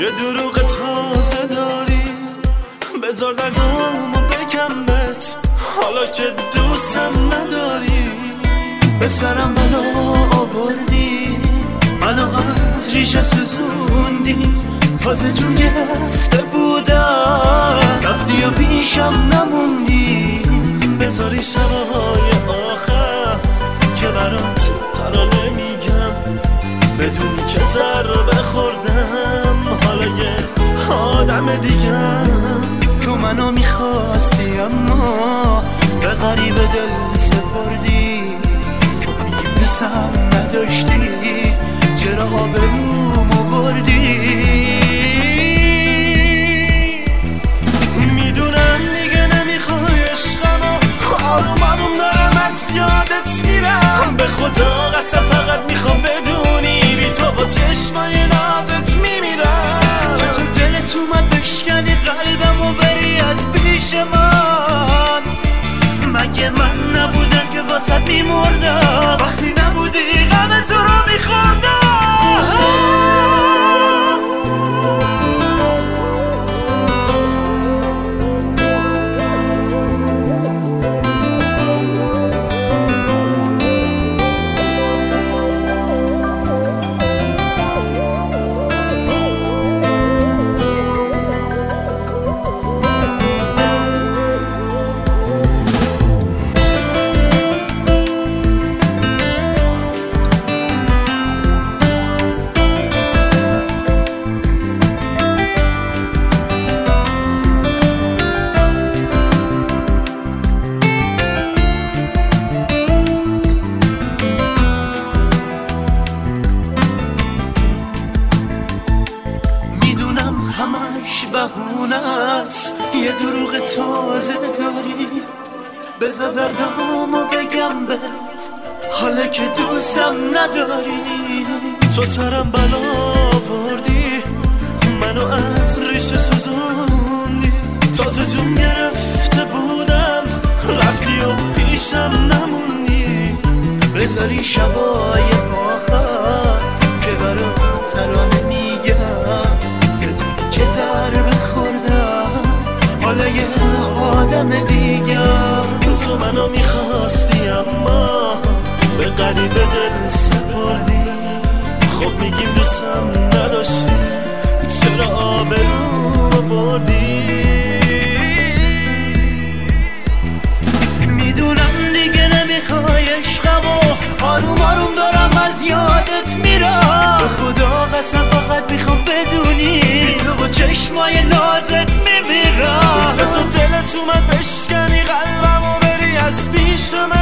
یه دروغ تازه داری. بذار در نامو بکمت حالا که دوستم نداری. به سرم بلا آوردی. منو از ریشه سزوندی تازه جون گرفته بودم. رفتی یا بیشم نموندی. بذاری شبهای آخر که برات ترانه میگم بدونی که ضربه خوردم دیگم تو منو می‌خواستی اما به غریب دل سپردی. خب دوستم نداشتی چرا آبرومو بردی؟ می‌دونم دیگه نمی‌خوای عشقمو آروم آروم دارم از یادت میرم. به خدا قسم یه دروغ تازه داری؟ بذار دردامو بگم بهت. حالا که دوستم نداری تو سرم بلا آوردی. منو از ریشه سوزوندی. تازه جون گرفته بودم رفتی و پیشم نموندی. بذاری شبای آخر که برات ترانه حاله یه آدم دیگه. تو منو می‌خواستی اما به قریب دل سپردی. خب میگیم دوستم نداشتی. چرا آبرو بردی؟ می‌دونم دیگه نمی‌خوای عشقمو آروم آروم دارم از یادت میرم. به خدا قسم فقط می‌خوام بدونی. تو با چشمای نازت می‌بینی. را. تو سه دلت اومد بشکنی قلبم و بری از پیش من.